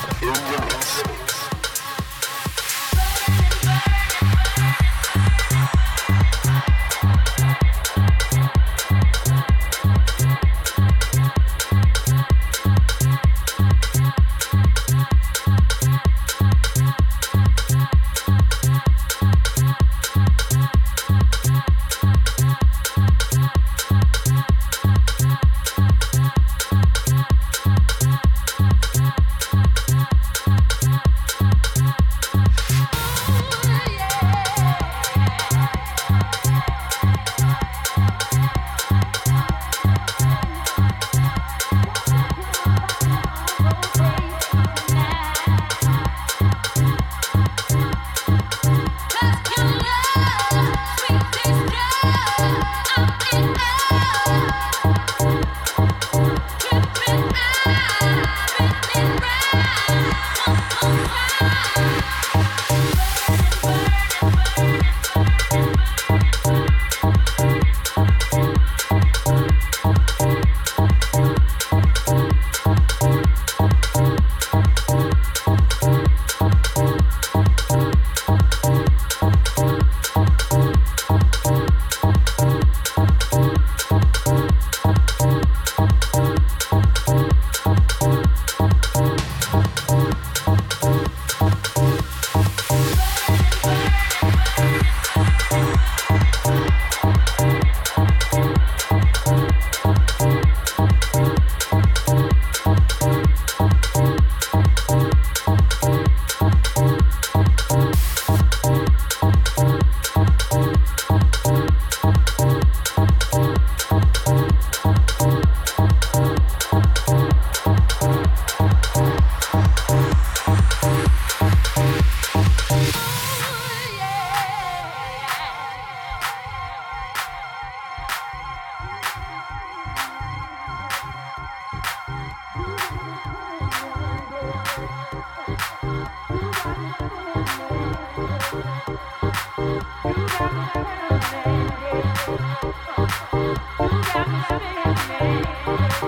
Thank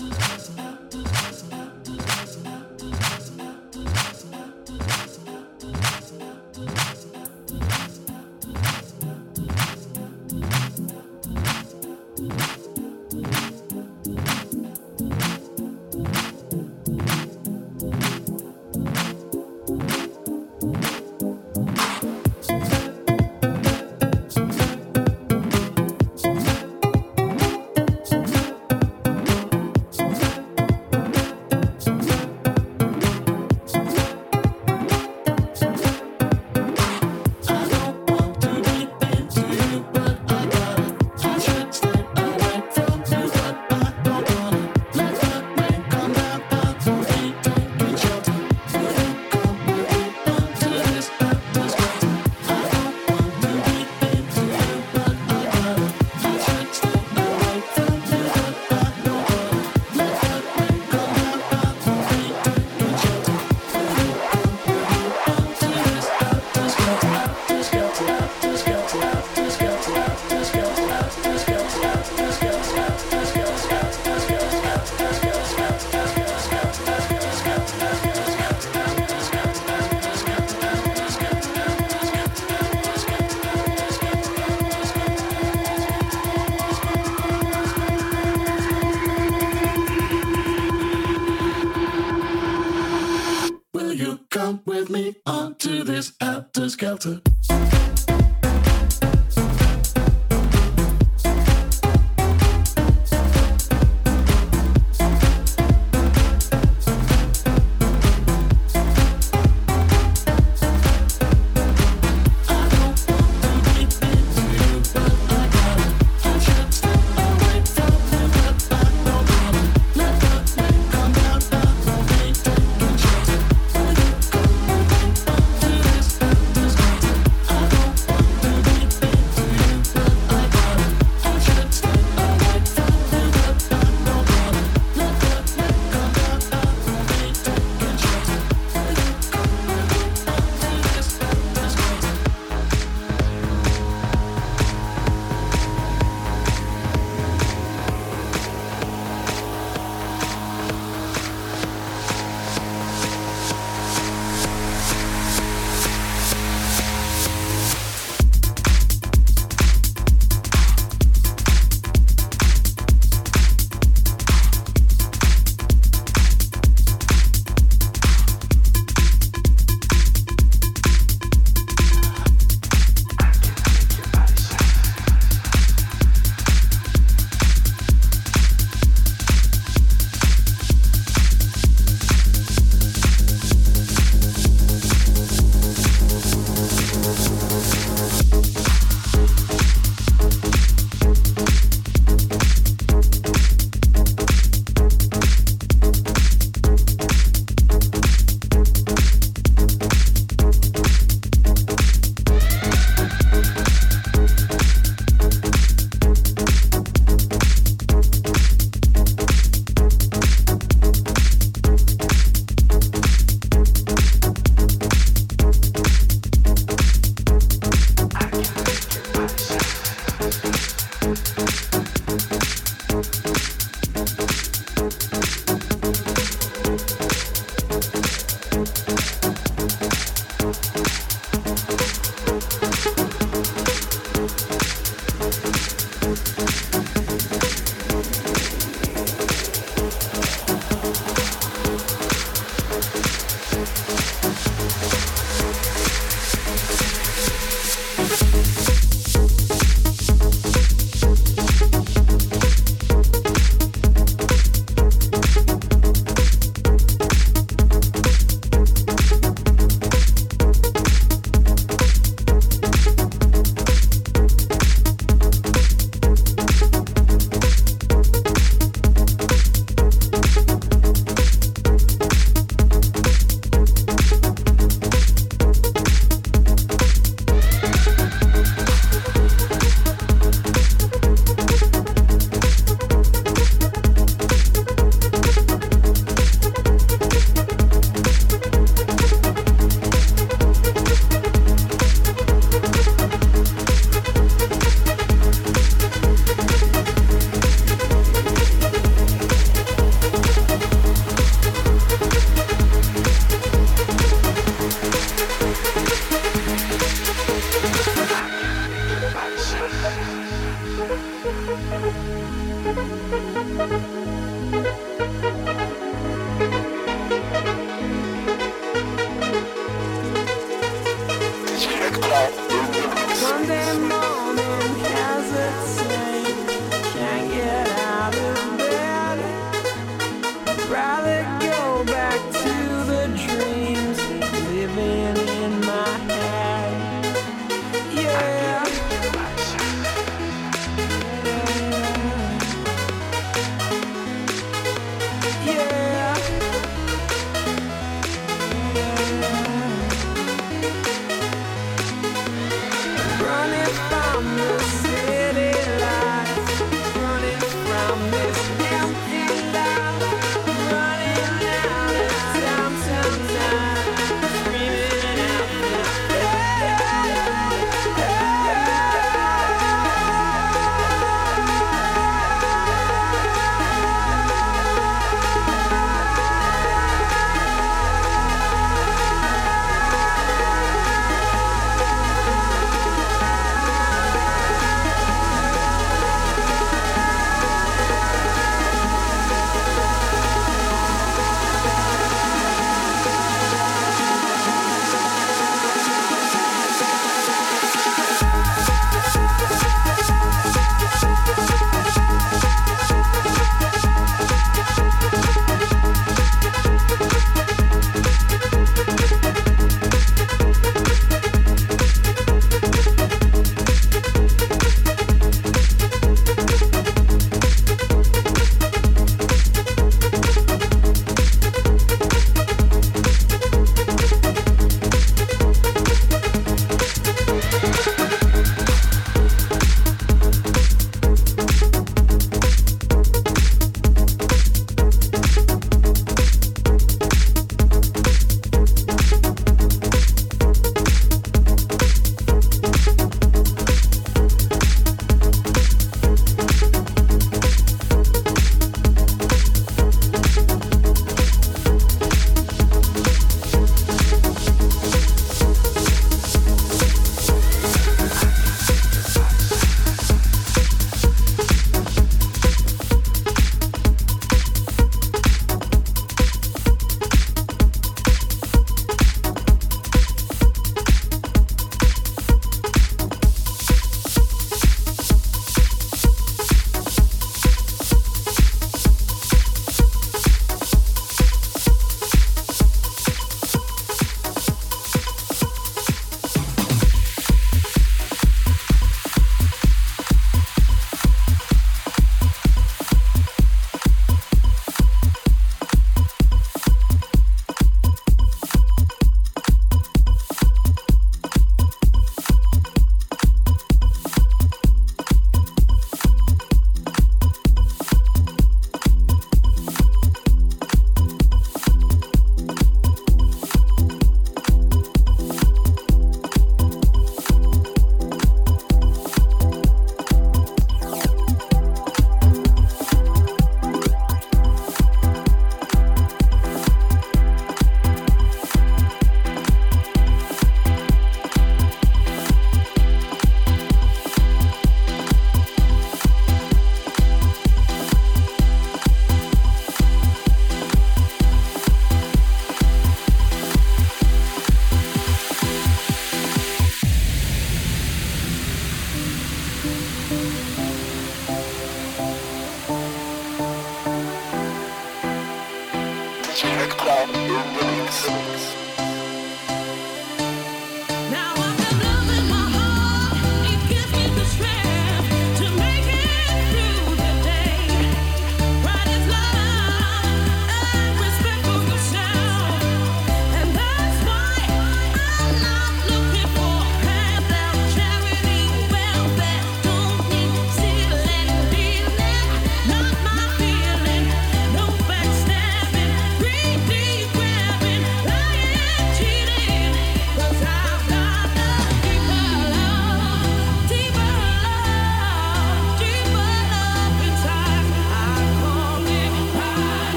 want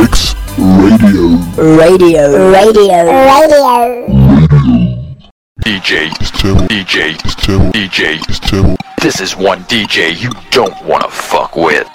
Radio. Radio. Radio. Radio DJ. DJ. DJ. This is one DJ you don't want to fuck with.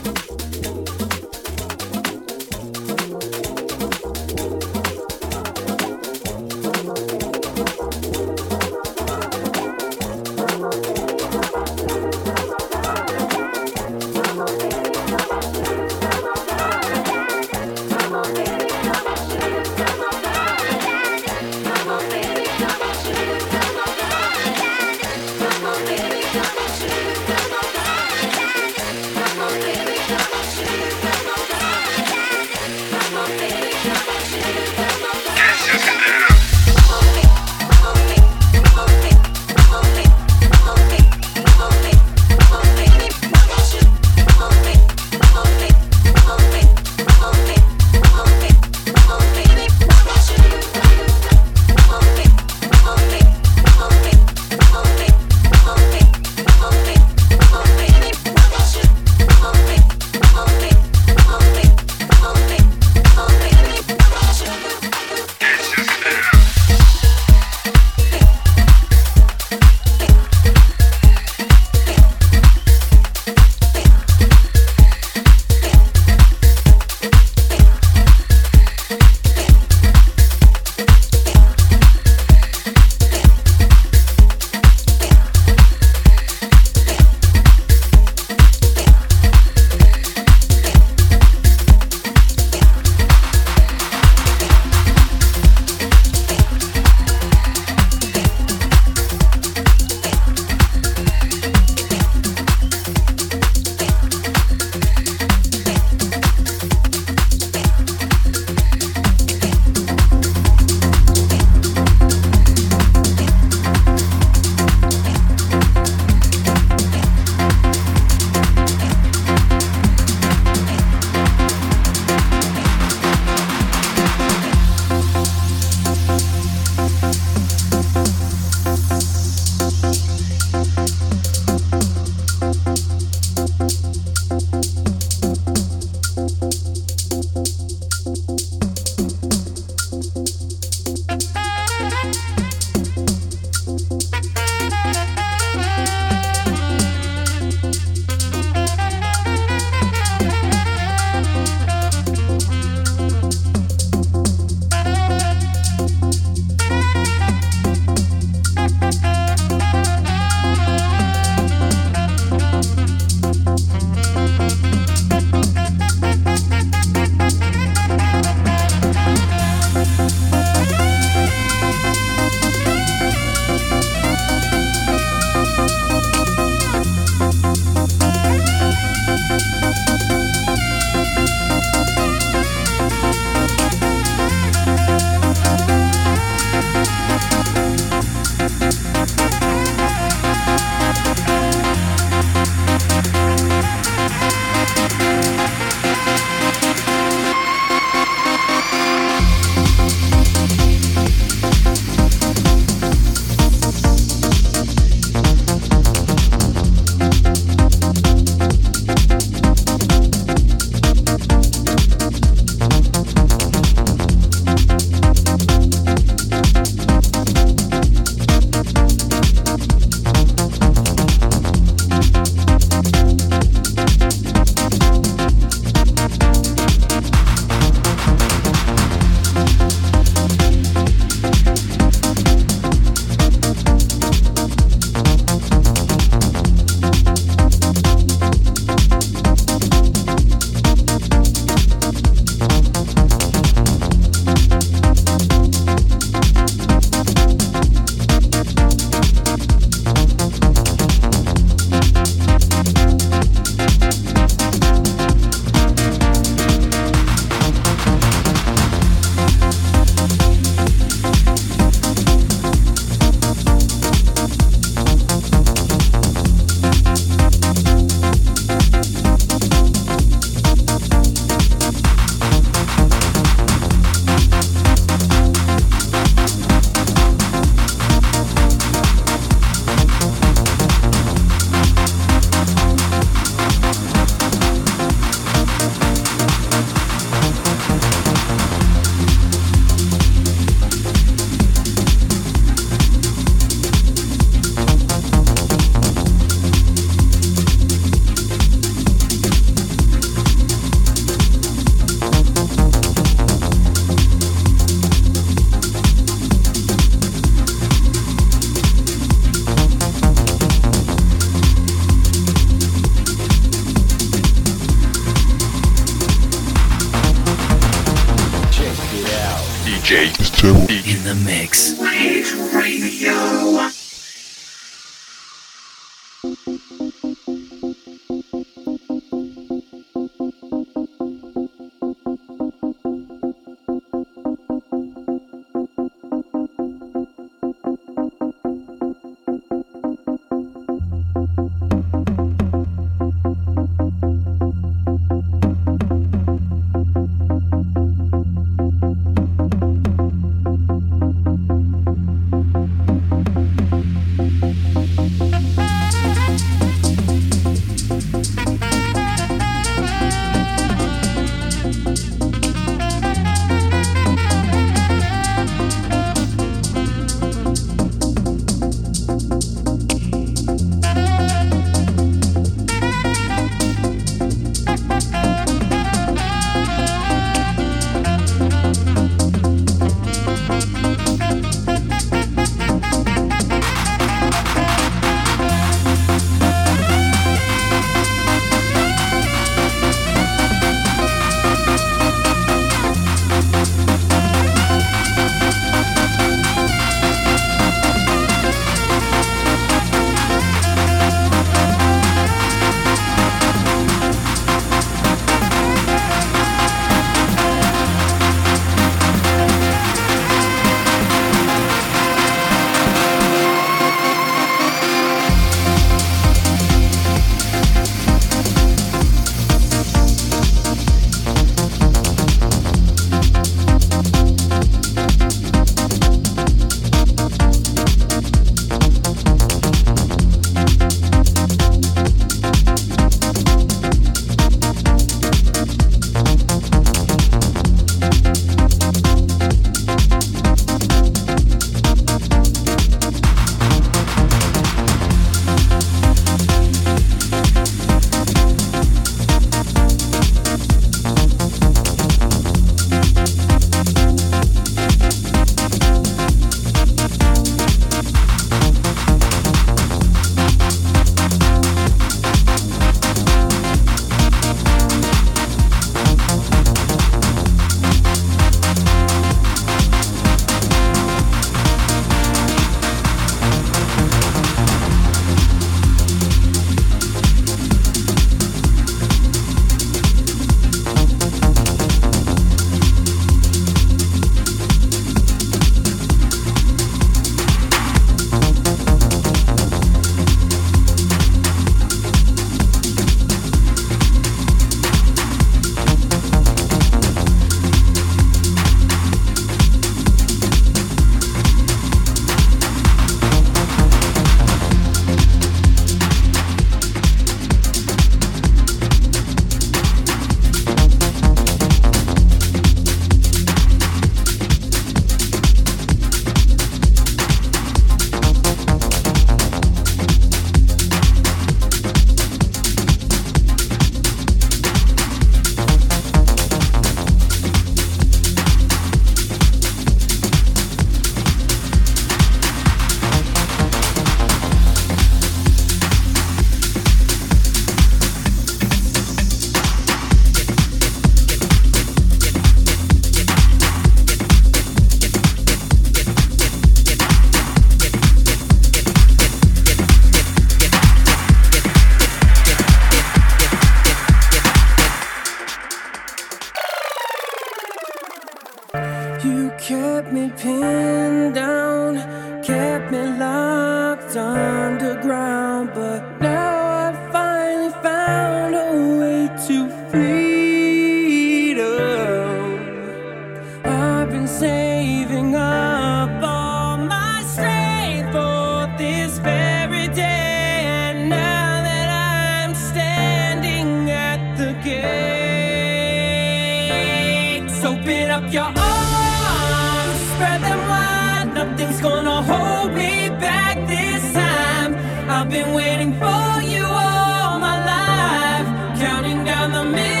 open up your arms, spread them wide. Nothing's gonna hold me back this time. I've been waiting for you all my life, counting down the minutes.